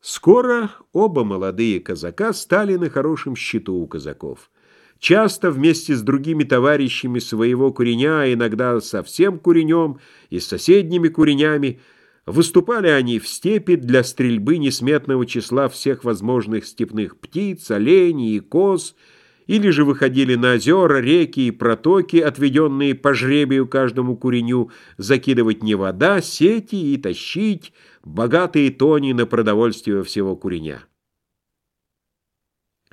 Скоро оба молодые казака стали на хорошем счету у казаков. Часто вместе с другими товарищами своего куреня, а иногда со всем куренем и с соседними куренями, выступали они в степи для стрельбы несметного числа всех возможных степных птиц, оленей и коз, или же выходили на озера, реки и протоки, отведенные по жребию каждому куреню, закидывать не вода, сети и тащить богатые тони на продовольствие всего куреня.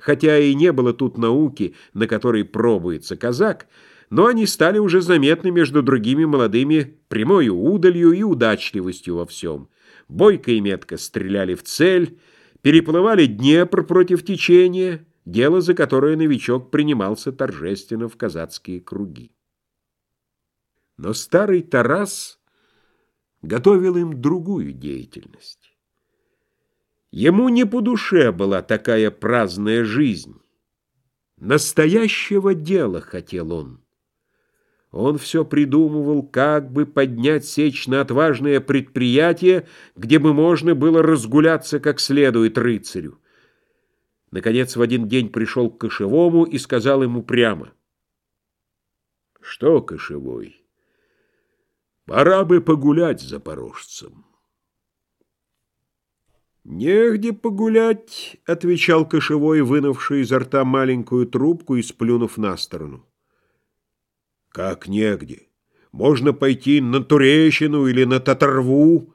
Хотя и не было тут науки, на которой пробуется казак, но они стали уже заметны между другими молодыми прямой удалью и удачливостью во всем. Бойко и метко стреляли в цель, переплывали Днепр против течения — дело, за которое новичок принимался торжественно в казацкие круги. Но старый Тарас готовил им другую деятельность. Ему не по душе была такая праздная жизнь. Настоящего дела хотел он. Он все придумывал, как бы поднять сечь на отважное предприятие, где бы можно было разгуляться как следует рыцарю. Наконец, в один день пришел к Кошевому и сказал ему прямо. «Что, Кошевой, пора бы погулять с запорожцем». «Негде погулять», — отвечал Кошевой, вынувший изо рта маленькую трубку и сплюнув на сторону. «Как негде? Можно пойти на Турещину или на Татарву».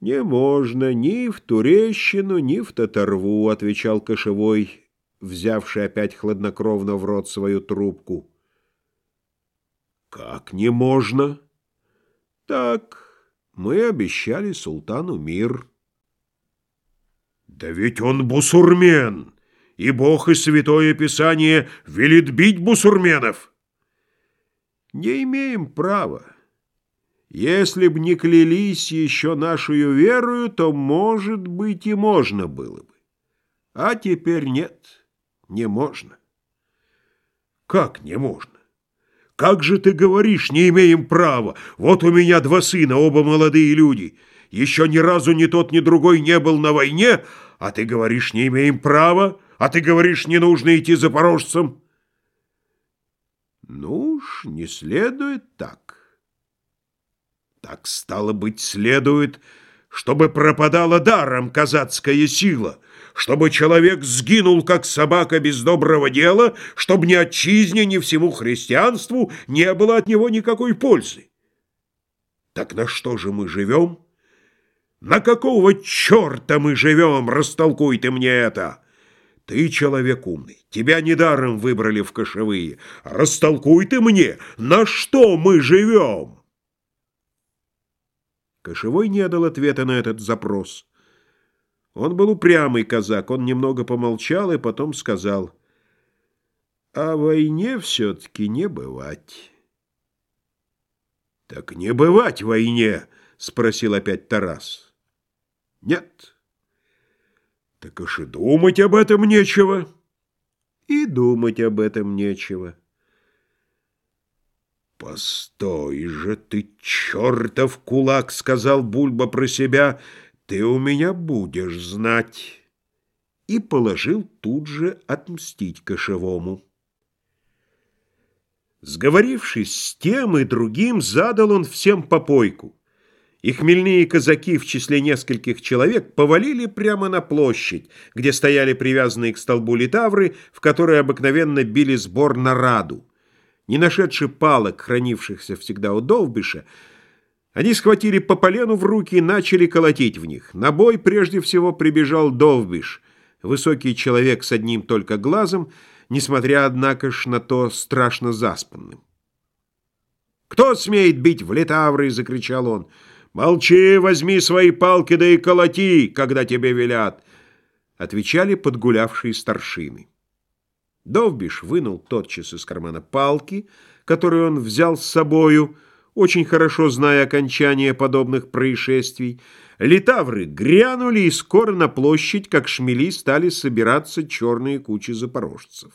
«Не можно ни в Турещину, ни в Татарву», — отвечал Кошевой, взявший опять хладнокровно в рот свою трубку. «Как не можно?» «Так, мы обещали султану мир». «Да ведь он бусурмен, и Бог и Святое Писание велит бить бусурменов!» «Не имеем права». Если б не клялись еще нашу верою, то, может быть, и можно было бы. А теперь нет, не можно. Как не можно? Как же ты говоришь, не имеем права? Вот у меня два сына, оба молодые люди. Еще ни разу ни тот, ни другой не был на войне, а ты говоришь, не имеем права, а ты говоришь, не нужно идти запорожцам. Ну уж, не следует так. Так, стало быть, следует, чтобы пропадала даром казацкая сила, чтобы человек сгинул, как собака без доброго дела, чтобы ни отчизне, ни всему христианству не было от него никакой пользы. Так на что же мы живем? На какого черта мы живем, растолкуй ты мне это! Ты человек умный, тебя недаром выбрали в кошевые. Растолкуй ты мне, на что мы живем!» Кошевой не дал ответа на этот запрос. Он был упрямый казак, он немного помолчал и потом сказал, «О войне все-таки не бывать». «Так не бывать войне?» — спросил опять Тарас. «Нет». «Так уж и думать об этом нечего». «И думать об этом нечего». «Постой же ты, чертов кулак!» — сказал Бульба про себя. «Ты у меня будешь знать!» И положил тут же отмстить кошевому. Сговорившись с тем и другим, задал он всем попойку. И хмельные казаки в числе нескольких человек повалили прямо на площадь, где стояли привязанные к столбу литавры, в которые обыкновенно били сбор на раду. Не нашедши палок, хранившихся всегда у Довбиша, они схватили по полену в руки и начали колотить в них. На бой прежде всего прибежал Довбиш, высокий человек с одним только глазом, несмотря, однако ж, на то страшно заспанным. «Кто смеет бить в летавры?» — закричал он. «Молчи, возьми свои палки, да и колоти, когда тебе велят!» — отвечали подгулявшие старшины. Довбиш вынул тотчас из кармана палки, которые он взял с собою, очень хорошо зная окончание подобных происшествий. Литавры грянули, и скоро на площадь, как шмели, стали собираться черные кучи запорожцев.